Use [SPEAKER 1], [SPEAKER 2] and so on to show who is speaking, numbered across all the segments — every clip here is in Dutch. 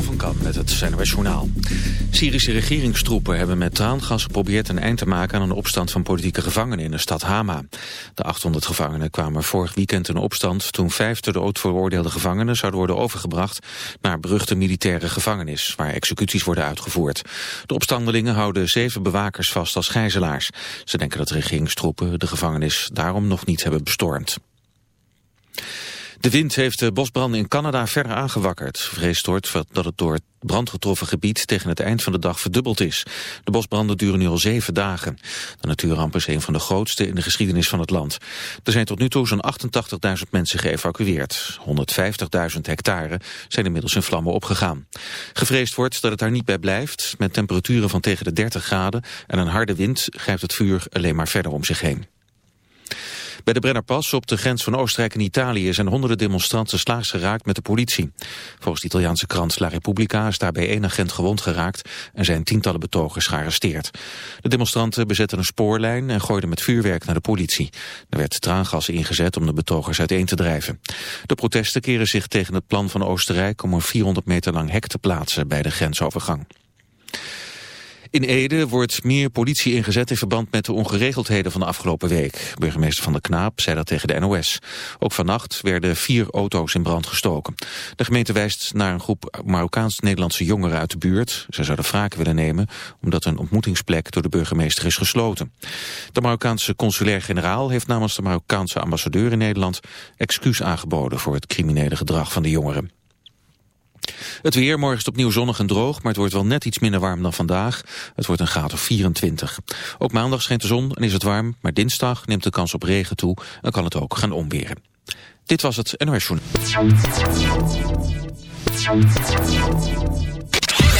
[SPEAKER 1] Van met het CNRS Journaal. Syrische regeringstroepen hebben met traangas geprobeerd een eind te maken aan een opstand van politieke gevangenen in de stad Hama. De 800 gevangenen kwamen vorig weekend in opstand toen vijf ter dood veroordeelde gevangenen zouden worden overgebracht naar beruchte militaire gevangenis, waar executies worden uitgevoerd. De opstandelingen houden zeven bewakers vast als gijzelaars. Ze denken dat regeringstroepen de gevangenis daarom nog niet hebben bestormd. De wind heeft de bosbranden in Canada verder aangewakkerd. Vreesd wordt dat het door het brandgetroffen gebied tegen het eind van de dag verdubbeld is. De bosbranden duren nu al zeven dagen. De natuurramp is een van de grootste in de geschiedenis van het land. Er zijn tot nu toe zo'n 88.000 mensen geëvacueerd. 150.000 hectare zijn inmiddels in vlammen opgegaan. Gevreesd wordt dat het daar niet bij blijft. Met temperaturen van tegen de 30 graden en een harde wind grijpt het vuur alleen maar verder om zich heen. Bij de Brennerpas op de grens van Oostenrijk en Italië zijn honderden demonstranten slaags geraakt met de politie. Volgens de Italiaanse krant La Repubblica is daarbij één agent gewond geraakt en zijn tientallen betogers gearresteerd. De demonstranten bezetten een spoorlijn en gooiden met vuurwerk naar de politie. Er werd traangas ingezet om de betogers uiteen te drijven. De protesten keren zich tegen het plan van Oostenrijk om een 400 meter lang hek te plaatsen bij de grensovergang. In Ede wordt meer politie ingezet in verband met de ongeregeldheden van de afgelopen week. Burgemeester Van der Knaap zei dat tegen de NOS. Ook vannacht werden vier auto's in brand gestoken. De gemeente wijst naar een groep Marokkaans-Nederlandse jongeren uit de buurt. Ze zouden wraak willen nemen omdat een ontmoetingsplek door de burgemeester is gesloten. De Marokkaanse consulair-generaal heeft namens de Marokkaanse ambassadeur in Nederland excuus aangeboden voor het criminele gedrag van de jongeren. Het weer, morgen is het opnieuw zonnig en droog, maar het wordt wel net iets minder warm dan vandaag. Het wordt een graad of 24. Ook maandag schijnt de zon en is het warm, maar dinsdag neemt de kans op regen toe en kan het ook gaan omweren. Dit was het NOS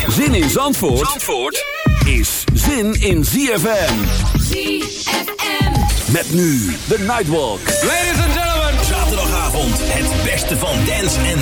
[SPEAKER 2] Zin in Zandvoort, Zandvoort is zin in ZFM. ZFM. Met nu de Nightwalk.
[SPEAKER 3] Ladies and gentlemen.
[SPEAKER 2] Zaterdagavond het beste van dance en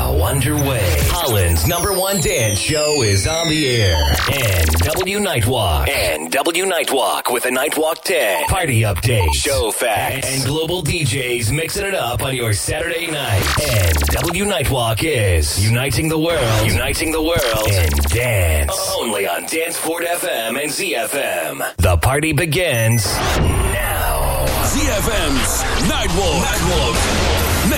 [SPEAKER 2] underway. Holland's number one dance show is on the air. NW Nightwalk. NW Nightwalk with a Nightwalk 10. Party update. Show facts. And global DJs mixing it up on your Saturday night. NW Nightwalk is uniting the world. Uniting the world in dance. Only on Danceport FM and ZFM. The party begins now.
[SPEAKER 3] ZFM's Nightwalk. Nightwalk.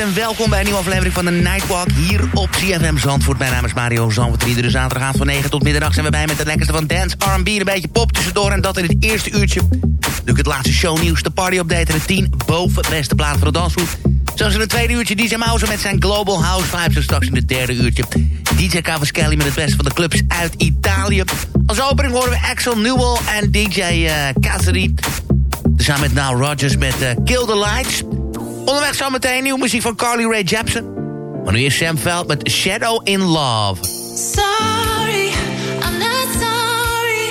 [SPEAKER 4] en welkom bij een nieuwe aflevering van de Nightwalk hier op CFM Zandvoort. Mijn naam is Mario Zandvoort. zaterdag zaterdagavond van 9 tot middernacht zijn we bij met het lekkerste van dance, R&B, een beetje pop tussendoor. En dat in het eerste uurtje. Natuurlijk het laatste shownieuws, de party-update en de 10 boven beste plaat voor de dansvoet. Zoals in het tweede uurtje DJ Mouse met zijn Global House Vibes. En straks in het derde uurtje DJ Cavaschelli met het beste van de clubs uit Italië. Als opening horen we Axel Newell en DJ uh, eh, Cassidy. Samen met Now Rogers met eh, Kill the Lights. Onderweg zometeen nieuwe muziek van Carly Rae Jepsen. Maar nu is Sam Veld met Shadow in Love.
[SPEAKER 5] Sorry, I'm sorry.